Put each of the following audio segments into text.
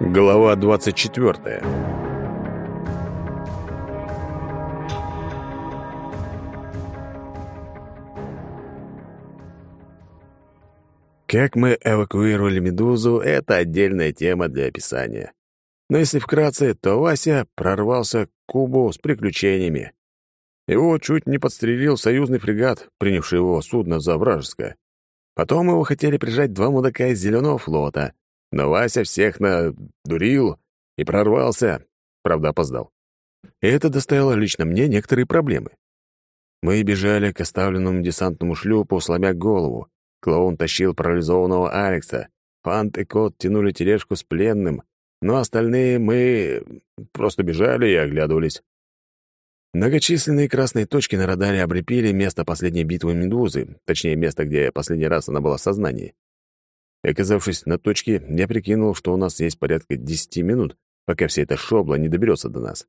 Глава 24. Как мы эвакуировали «Медузу» — это отдельная тема для описания. Но если вкратце, то Вася прорвался к кубу с приключениями. Его чуть не подстрелил союзный фрегат, принявший его судно за вражеское. Потом его хотели прижать два мудака из Зеленого флота, но Вася всех надурил и прорвался, правда, опоздал. И это доставило лично мне некоторые проблемы. Мы бежали к оставленному десантному шлюпу, сломя голову. Клоун тащил парализованного Алекса. Фант и Кот тянули тележку с пленным, но остальные мы просто бежали и оглядывались. Многочисленные красные точки на радаре облепили место последней битвы «Медузы», точнее, место, где последний раз она была в сознании. Оказавшись на точке, я прикинул, что у нас есть порядка десяти минут, пока вся эта шобла не доберется до нас.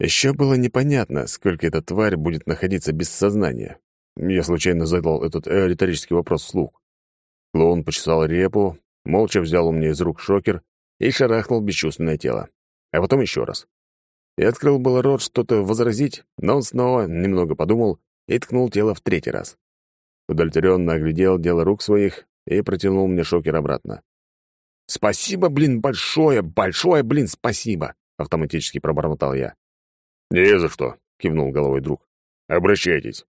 Еще было непонятно, сколько эта тварь будет находиться без сознания. Я случайно задал этот э, риторический вопрос вслух. Клоун почесал репу, молча взял у меня из рук шокер и шарахнул бесчувственное тело. А потом еще раз. Я открыл было рот что-то возразить, но он снова немного подумал и ткнул тело в третий раз. Удовлетворенно оглядел дело рук своих и протянул мне шокер обратно. «Спасибо, блин, большое, большое, блин, спасибо!» — автоматически пробормотал я. «Не за что», — кивнул головой друг. «Обращайтесь».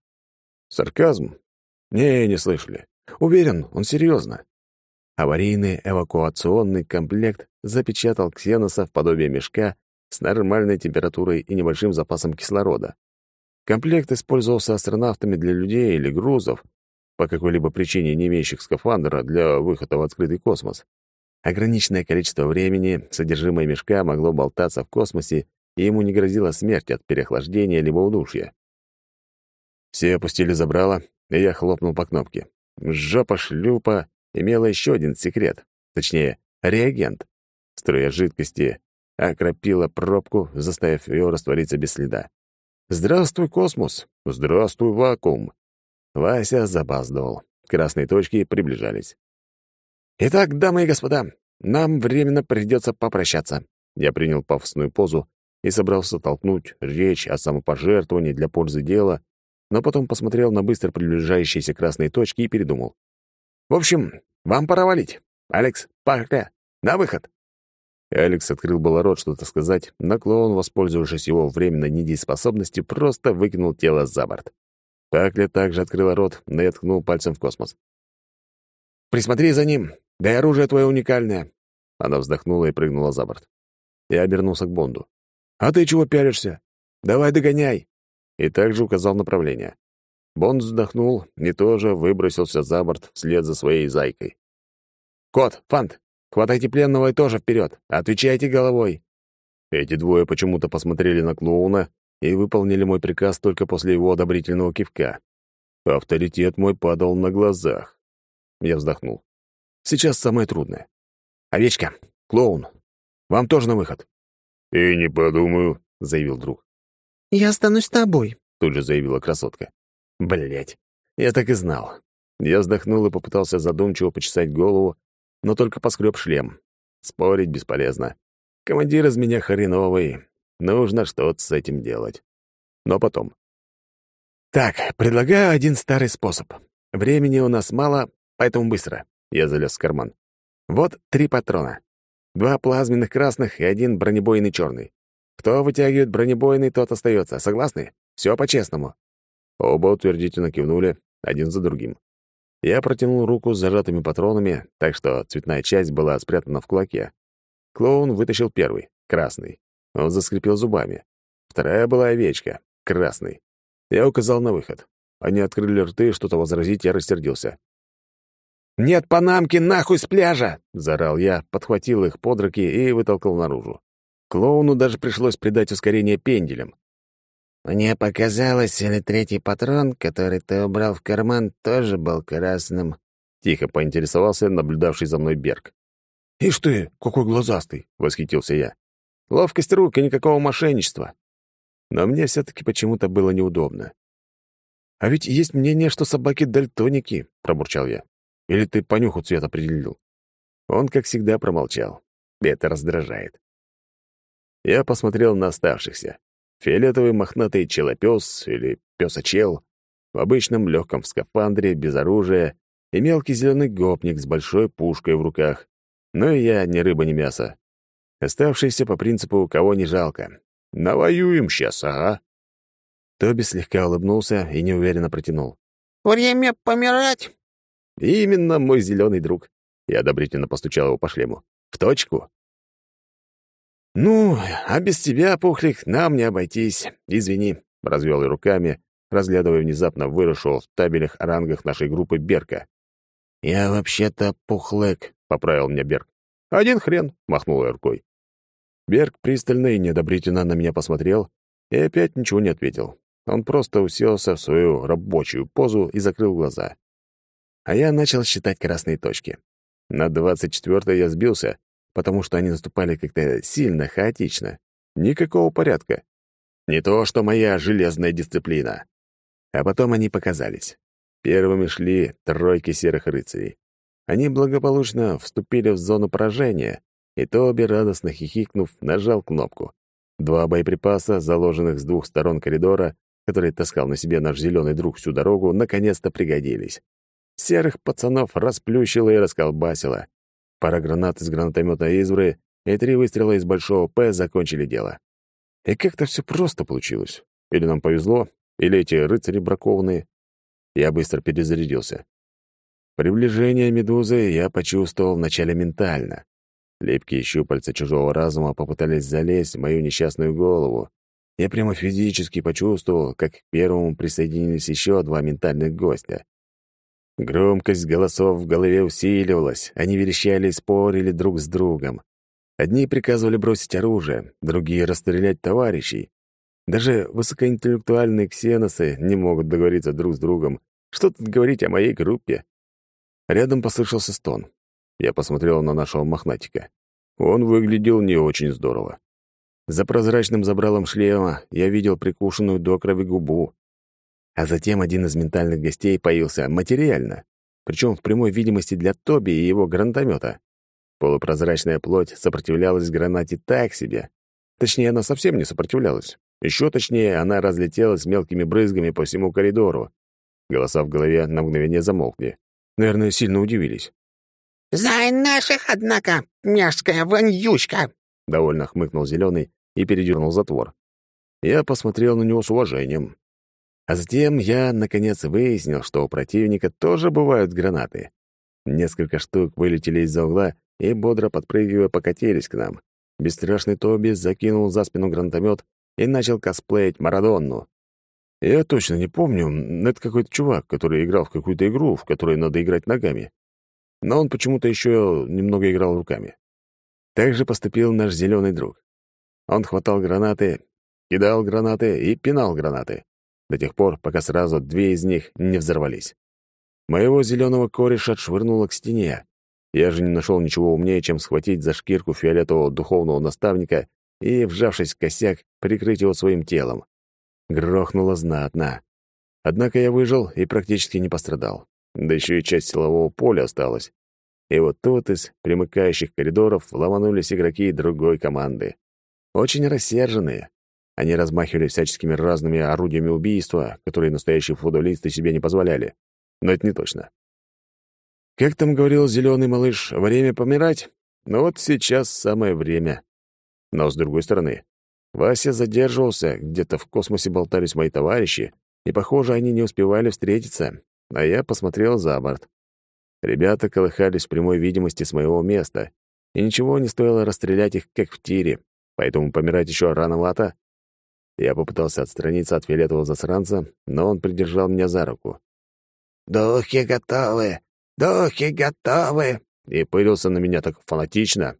Сарказм? Не, не слышали. Уверен, он серьезно. Аварийный эвакуационный комплект запечатал Ксеноса в подобие мешка с нормальной температурой и небольшим запасом кислорода. Комплект использовался астронавтами для людей или грузов, по какой-либо причине не имеющих скафандра для выхода в открытый космос. Ограниченное количество времени содержимое мешка могло болтаться в космосе, и ему не грозила смерть от переохлаждения либо удушья. Все опустили забрало, и я хлопнул по кнопке. Жопа шлюпа имела еще один секрет, точнее, реагент. Струя жидкости окропила пробку, заставив ее раствориться без следа. «Здравствуй, космос! Здравствуй, вакуум!» Вася запаздывал. Красные точки приближались. «Итак, дамы и господа, нам временно придется попрощаться». Я принял пафосную позу и собрался толкнуть речь о самопожертвовании для пользы дела, но потом посмотрел на быстро приближающиеся красные точки и передумал. «В общем, вам пора валить. Алекс, пока. На выход!» Алекс открыл было рот что-то сказать, но клоун, воспользовавшись его временной недееспособностью, просто выкинул тело за борт. Пакля также открыла рот, но я ткнул пальцем в космос. «Присмотри за ним, да и оружие твое уникальное!» Она вздохнула и прыгнула за борт. Я обернулся к Бонду. «А ты чего пялишься? Давай догоняй!» И также указал направление. Бонд вздохнул и тоже выбросился за борт вслед за своей зайкой. «Кот, Фант, хватайте пленного и тоже вперед! Отвечайте головой!» Эти двое почему-то посмотрели на клоуна и выполнили мой приказ только после его одобрительного кивка. Авторитет мой падал на глазах. Я вздохнул. Сейчас самое трудное. «Овечка, клоун, вам тоже на выход». «И не подумаю», — заявил друг. «Я останусь с тобой», — тут же заявила красотка. Блять, я так и знал. Я вздохнул и попытался задумчиво почесать голову, но только поскреб шлем. Спорить бесполезно. Командир из меня хреновый, Нужно что-то с этим делать. Но потом. Так, предлагаю один старый способ. Времени у нас мало, поэтому быстро. Я залез в карман. Вот три патрона. Два плазменных красных и один бронебойный черный. Кто вытягивает бронебойный, тот остается. Согласны? Все по-честному. Оба утвердительно кивнули, один за другим. Я протянул руку с зажатыми патронами, так что цветная часть была спрятана в кулаке. Клоун вытащил первый, красный. Он заскрипел зубами. Вторая была овечка, красный. Я указал на выход. Они открыли рты, что-то возразить, я рассердился. «Нет панамки нахуй с пляжа!» — заорал я, подхватил их под руки и вытолкал наружу. Клоуну даже пришлось придать ускорение пенделем. «Мне показалось, или третий патрон, который ты убрал в карман, тоже был красным?» — тихо поинтересовался наблюдавший за мной Берг. «Ишь ты, какой глазастый!» — восхитился я. Ловкость рук и никакого мошенничества. Но мне все-таки почему-то было неудобно. «А ведь есть мнение, что собаки дальтоники», — пробурчал я. «Или ты по нюху цвет определил?» Он, как всегда, промолчал. Это раздражает. Я посмотрел на оставшихся. Фиолетовый мохнатый челопес или песочел в обычном легком скафандре, без оружия, и мелкий зеленый гопник с большой пушкой в руках. Но и я ни рыба, ни мясо. Оставшиеся по принципу «кого не жалко». Навоюем сейчас, ага. Тоби слегка улыбнулся и неуверенно протянул. «Время помирать?» «Именно мой зеленый друг». Я одобрительно постучал его по шлему. «В точку». «Ну, а без тебя, Пухлик, нам не обойтись. Извини», — развел я руками, разглядывая внезапно выросшего в табелях о рангах нашей группы Берка. «Я вообще-то Пухлек», — поправил меня Берг. «Один хрен», — махнул я рукой. Берг пристально и неодобрительно на меня посмотрел и опять ничего не ответил. Он просто уселся в свою рабочую позу и закрыл глаза. А я начал считать красные точки. На двадцать четвертой я сбился, потому что они наступали как-то сильно хаотично. Никакого порядка. Не то, что моя железная дисциплина. А потом они показались. Первыми шли тройки серых рыцарей. Они благополучно вступили в зону поражения, и Тоби, радостно хихикнув, нажал кнопку. Два боеприпаса, заложенных с двух сторон коридора, который таскал на себе наш зеленый друг всю дорогу, наконец-то пригодились. Серых пацанов расплющило и расколбасило. Пара гранат из гранатомета Извры и три выстрела из большого П закончили дело. И как-то все просто получилось. Или нам повезло, или эти рыцари бракованные. Я быстро перезарядился. Приближение медузы я почувствовал вначале ментально. Липкие щупальца чужого разума попытались залезть в мою несчастную голову. Я прямо физически почувствовал, как к первому присоединились еще два ментальных гостя. Громкость голосов в голове усиливалась, они верещали и спорили друг с другом. Одни приказывали бросить оружие, другие — расстрелять товарищей. Даже высокоинтеллектуальные ксеносы не могут договориться друг с другом. Что тут говорить о моей группе? Рядом послышался стон. Я посмотрел на нашего мохнатика. Он выглядел не очень здорово. За прозрачным забралом шлема я видел прикушенную до крови губу. А затем один из ментальных гостей появился материально, причем в прямой видимости для Тоби и его гранатомета. Полупрозрачная плоть сопротивлялась гранате так себе. Точнее, она совсем не сопротивлялась. Еще точнее, она разлетелась мелкими брызгами по всему коридору. Голоса в голове на мгновение замолкли. Наверное, сильно удивились. «За наших, однако, мерзкая вонючка!» — довольно хмыкнул Зеленый и передернул затвор. Я посмотрел на него с уважением. А затем я, наконец, выяснил, что у противника тоже бывают гранаты. Несколько штук вылетели из-за угла и, бодро подпрыгивая, покатились к нам. Бесстрашный Тоби закинул за спину гранатомет и начал косплеить Марадонну. Я точно не помню, это какой-то чувак, который играл в какую-то игру, в которой надо играть ногами. Но он почему-то еще немного играл руками. Так же поступил наш зеленый друг. Он хватал гранаты, кидал гранаты и пинал гранаты до тех пор, пока сразу две из них не взорвались. Моего зеленого кореша отшвырнуло к стене. Я же не нашел ничего умнее, чем схватить за шкирку фиолетового духовного наставника и, вжавшись в косяк, прикрыть его своим телом. Грохнуло знатно. Однако я выжил и практически не пострадал. Да еще и часть силового поля осталась. И вот тут из примыкающих коридоров ломанулись игроки другой команды. Очень рассерженные, они размахивали всяческими разными орудиями убийства, которые настоящие футболисты себе не позволяли. Но это не точно. Как там говорил зеленый малыш, время помирать? Ну вот сейчас самое время. Но с другой стороны, Вася задерживался, где-то в космосе болтались мои товарищи, и, похоже, они не успевали встретиться, а я посмотрел за борт. Ребята колыхались в прямой видимости с моего места, и ничего не стоило расстрелять их, как в тире, поэтому помирать еще рановато. Я попытался отстраниться от фиолетового засранца, но он придержал меня за руку. «Духи готовы! Духи готовы!» И пылился на меня так фанатично.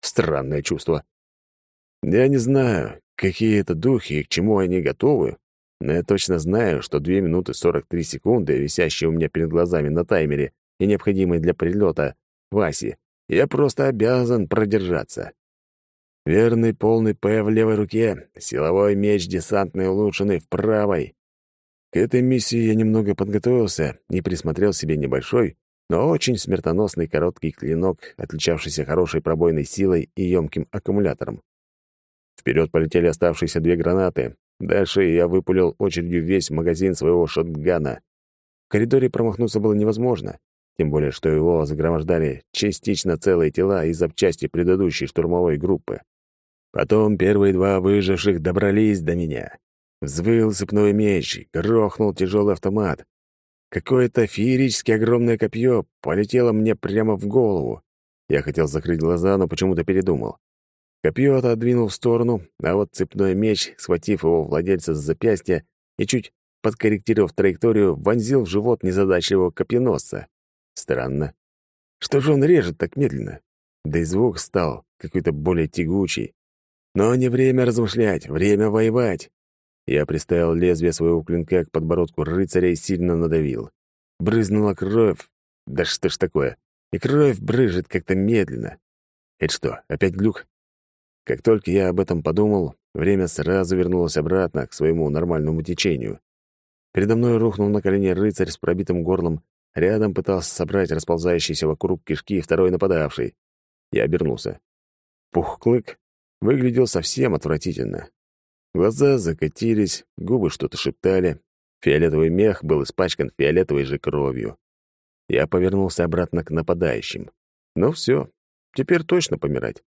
Странное чувство. Я не знаю, какие это духи и к чему они готовы, но я точно знаю, что 2 минуты 43 секунды, висящие у меня перед глазами на таймере и необходимые для прилета Васи, я просто обязан продержаться. Верный полный П в левой руке, силовой меч десантный улучшенный в правой. К этой миссии я немного подготовился и присмотрел себе небольшой, но очень смертоносный короткий клинок, отличавшийся хорошей пробойной силой и емким аккумулятором. Вперед полетели оставшиеся две гранаты. Дальше я выпулил очередью весь магазин своего шотгана. В коридоре промахнуться было невозможно, тем более что его загромождали частично целые тела и запчасти предыдущей штурмовой группы. Потом первые два выживших добрались до меня. Взвыл цепной меч, грохнул тяжелый автомат. Какое-то феерически огромное копье полетело мне прямо в голову. Я хотел закрыть глаза, но почему-то передумал. Копье отодвинул в сторону, а вот цепной меч, схватив его владельца с запястья и чуть подкорректировав траекторию, вонзил в живот незадачливого копьеносца. Странно. Что же он режет так медленно? Да и звук стал какой-то более тягучий. Но не время размышлять, время воевать. Я приставил лезвие своего клинка к подбородку рыцаря и сильно надавил. Брызнула кровь. Да что ж такое? И кровь брыжет как-то медленно. Это что, опять глюк? Как только я об этом подумал, время сразу вернулось обратно к своему нормальному течению. Передо мной рухнул на колени рыцарь с пробитым горлом, рядом пытался собрать расползающиеся вокруг кишки второй нападавший. Я обернулся. Пухклык выглядел совсем отвратительно. Глаза закатились, губы что-то шептали. Фиолетовый мех был испачкан фиолетовой же кровью. Я повернулся обратно к нападающим. Ну все, теперь точно помирать.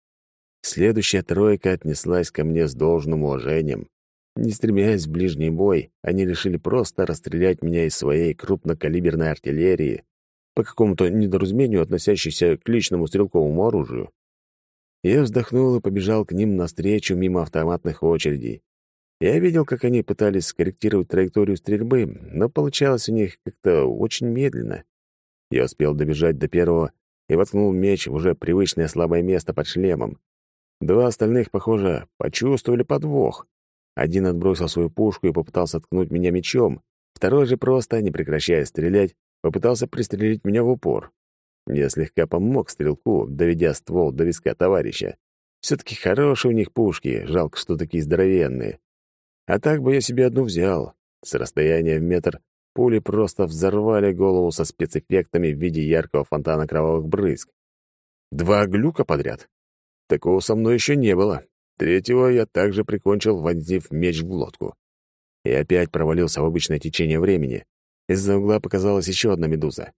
Следующая тройка отнеслась ко мне с должным уважением. Не стремясь в ближний бой, они решили просто расстрелять меня из своей крупнокалиберной артиллерии, по какому-то недоразумению относящейся к личному стрелковому оружию. Я вздохнул и побежал к ним навстречу мимо автоматных очередей. Я видел, как они пытались скорректировать траекторию стрельбы, но получалось у них как-то очень медленно. Я успел добежать до первого и воткнул меч в уже привычное слабое место под шлемом. Два остальных, похоже, почувствовали подвох. Один отбросил свою пушку и попытался ткнуть меня мечом, второй же просто, не прекращая стрелять, попытался пристрелить меня в упор. Я слегка помог стрелку, доведя ствол до виска товарища. Все-таки хорошие у них пушки, жалко, что такие здоровенные. А так бы я себе одну взял. С расстояния в метр пули просто взорвали голову со спецэффектами в виде яркого фонтана кровавых брызг. Два глюка подряд. Такого со мной еще не было. Третьего я также прикончил, вонзив меч в глотку. И опять провалился в обычное течение времени. Из-за угла показалась еще одна медуза.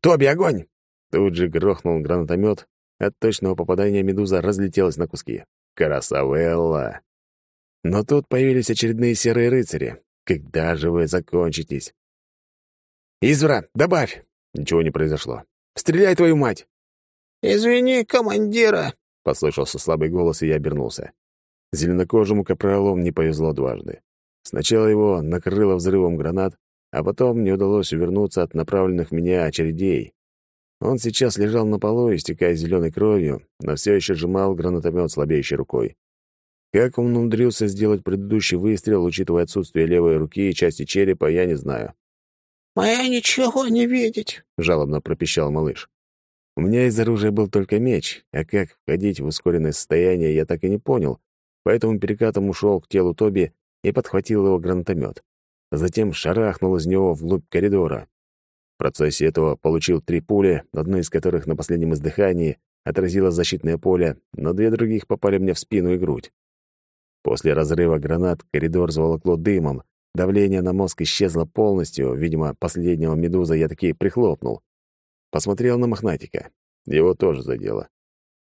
«Тоби, огонь!» Тут же грохнул гранатомет. От точного попадания медуза разлетелась на куски. Красавелла! Но тут появились очередные серые рыцари. Когда же вы закончитесь? «Извра, добавь!» Ничего не произошло. «Стреляй, твою мать!» «Извини, командира!» — послышался слабый голос, и я обернулся. Зеленокожему капралу не повезло дважды. Сначала его накрыло взрывом гранат, а потом не удалось увернуться от направленных в меня очередей. Он сейчас лежал на полу, истекая зеленой кровью, но все еще сжимал гранатомет слабеющей рукой. Как он умудрился сделать предыдущий выстрел, учитывая отсутствие левой руки и части черепа, я не знаю. «Моя ничего не видеть», — жалобно пропищал малыш. У меня из оружия был только меч, а как входить в ускоренное состояние, я так и не понял, поэтому перекатом ушел к телу Тоби и подхватил его гранатомет. Затем шарахнул из него вглубь коридора. В процессе этого получил три пули, одну из которых на последнем издыхании отразила защитное поле, но две других попали мне в спину и грудь. После разрыва гранат коридор заволокло дымом, давление на мозг исчезло полностью, видимо, последнего медуза я таки прихлопнул. Посмотрел на Мохнатика. Его тоже задело.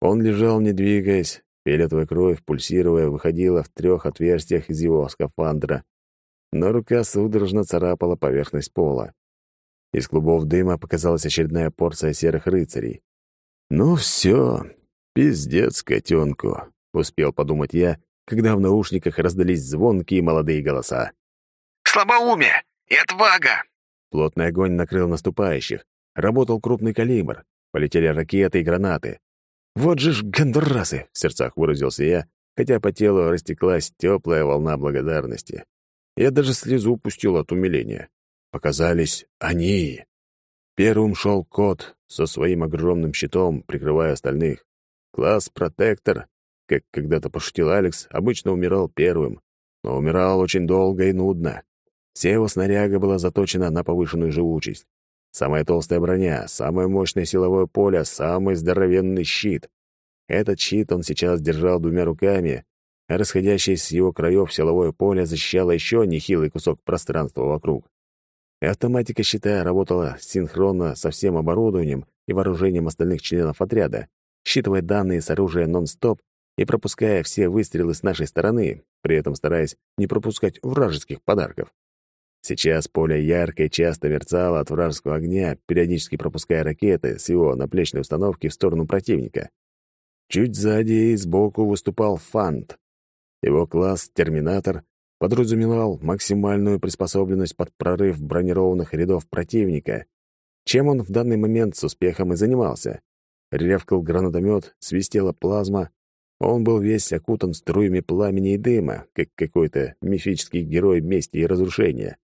Он лежал, не двигаясь, фиолетовая кровь, пульсируя, выходила в трех отверстиях из его скафандра, но рука судорожно царапала поверхность пола. Из клубов дыма показалась очередная порция серых рыцарей. «Ну все, пиздец котенку», — успел подумать я, когда в наушниках раздались звонкие молодые голоса. «Слабоумие и отвага!» Плотный огонь накрыл наступающих, Работал крупный калибр. Полетели ракеты и гранаты. «Вот же ж гондурасы!» — в сердцах выразился я, хотя по телу растеклась теплая волна благодарности. Я даже слезу пустил от умиления. Показались они. Первым шел кот со своим огромным щитом, прикрывая остальных. Класс «Протектор», как когда-то пошутил Алекс, обычно умирал первым, но умирал очень долго и нудно. Вся его снаряга была заточена на повышенную живучесть. Самая толстая броня, самое мощное силовое поле, самый здоровенный щит. Этот щит он сейчас держал двумя руками, а расходящееся с его краев силовое поле защищало еще нехилый кусок пространства вокруг. Автоматика щита работала синхронно со всем оборудованием и вооружением остальных членов отряда, считывая данные с оружия нон-стоп и пропуская все выстрелы с нашей стороны, при этом стараясь не пропускать вражеских подарков. Сейчас поле ярко и часто мерцало от вражеского огня, периодически пропуская ракеты с его наплечной установки в сторону противника. Чуть сзади и сбоку выступал Фант. Его класс «Терминатор» подразумевал максимальную приспособленность под прорыв бронированных рядов противника, чем он в данный момент с успехом и занимался. Ревкал гранатомет, свистела плазма, он был весь окутан струями пламени и дыма, как какой-то мифический герой мести и разрушения.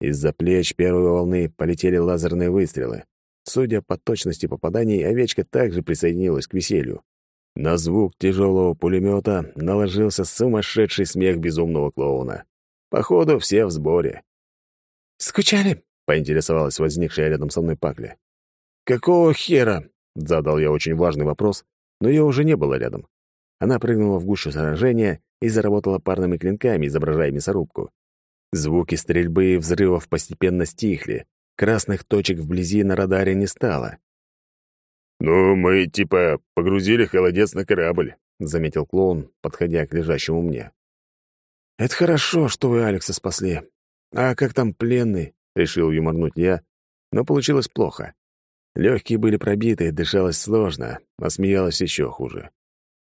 Из-за плеч первой волны полетели лазерные выстрелы. Судя по точности попаданий, овечка также присоединилась к веселью. На звук тяжелого пулемета наложился сумасшедший смех безумного клоуна. Походу, все в сборе. «Скучали?» — поинтересовалась возникшая рядом со мной Пакля. «Какого хера?» — задал я очень важный вопрос, но ее уже не было рядом. Она прыгнула в гущу сражения и заработала парными клинками, изображая мясорубку. Звуки стрельбы и взрывов постепенно стихли. Красных точек вблизи на радаре не стало. «Ну, мы, типа, погрузили холодец на корабль», — заметил клоун, подходя к лежащему мне. «Это хорошо, что вы Алекса спасли. А как там пленный?» — решил юморнуть я, но получилось плохо. Легкие были пробиты, дышалось сложно, а смеялось еще хуже.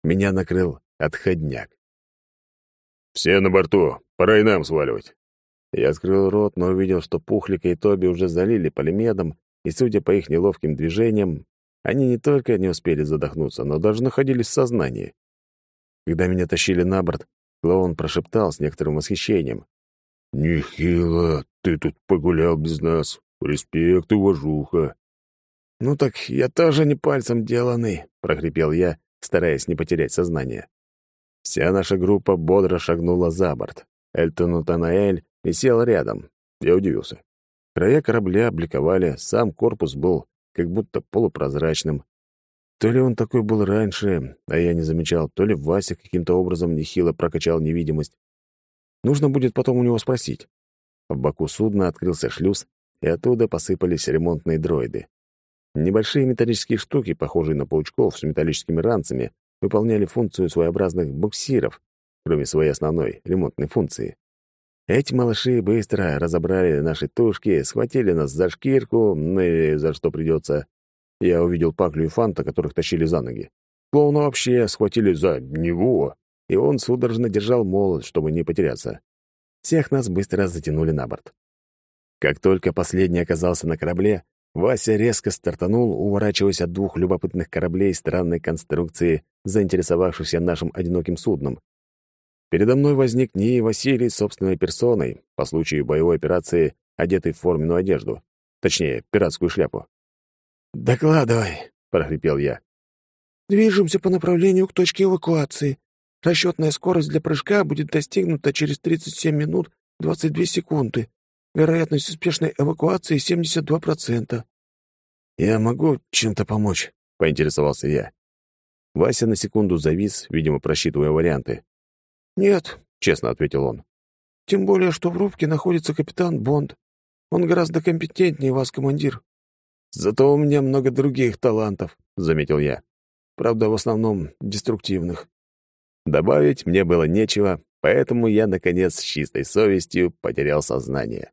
Меня накрыл отходняк. «Все на борту, пора и нам сваливать». Я открыл рот, но увидел, что Пухлика и Тоби уже залили полимедом, и, судя по их неловким движениям, они не только не успели задохнуться, но даже находились в сознании. Когда меня тащили на борт, клоун прошептал с некоторым восхищением. «Нехило, ты тут погулял без нас. Респект, уважуха». «Ну так я тоже не пальцем деланный», — прохрипел я, стараясь не потерять сознание. Вся наша группа бодро шагнула за борт. Эльтон Утанаэль висел рядом. Я удивился. Края корабля обликовали, сам корпус был как будто полупрозрачным. То ли он такой был раньше, а я не замечал, то ли Вася каким-то образом нехило прокачал невидимость. Нужно будет потом у него спросить. В боку судна открылся шлюз, и оттуда посыпались ремонтные дроиды. Небольшие металлические штуки, похожие на паучков с металлическими ранцами, выполняли функцию своеобразных буксиров, кроме своей основной ремонтной функции. Эти малыши быстро разобрали наши тушки, схватили нас за шкирку, ну или за что придется. Я увидел Паклю и Фанта, которых тащили за ноги. Клоуна вообще схватили за него, и он судорожно держал молот, чтобы не потеряться. Всех нас быстро затянули на борт. Как только последний оказался на корабле, Вася резко стартанул, уворачиваясь от двух любопытных кораблей странной конструкции, заинтересовавшихся нашим одиноким судном. Передо мной возник НИИ Василий собственной персоной, по случаю боевой операции, одетый в форменную одежду. Точнее, пиратскую шляпу. «Докладывай», — прохрипел я. «Движемся по направлению к точке эвакуации. Расчетная скорость для прыжка будет достигнута через 37 минут 22 секунды. Вероятность успешной эвакуации 72%. «Я могу чем-то помочь?» — поинтересовался я. Вася на секунду завис, видимо, просчитывая варианты. «Нет», — честно ответил он. «Тем более, что в рубке находится капитан Бонд. Он гораздо компетентнее вас, командир». «Зато у меня много других талантов», — заметил я. «Правда, в основном деструктивных». Добавить мне было нечего, поэтому я, наконец, с чистой совестью потерял сознание.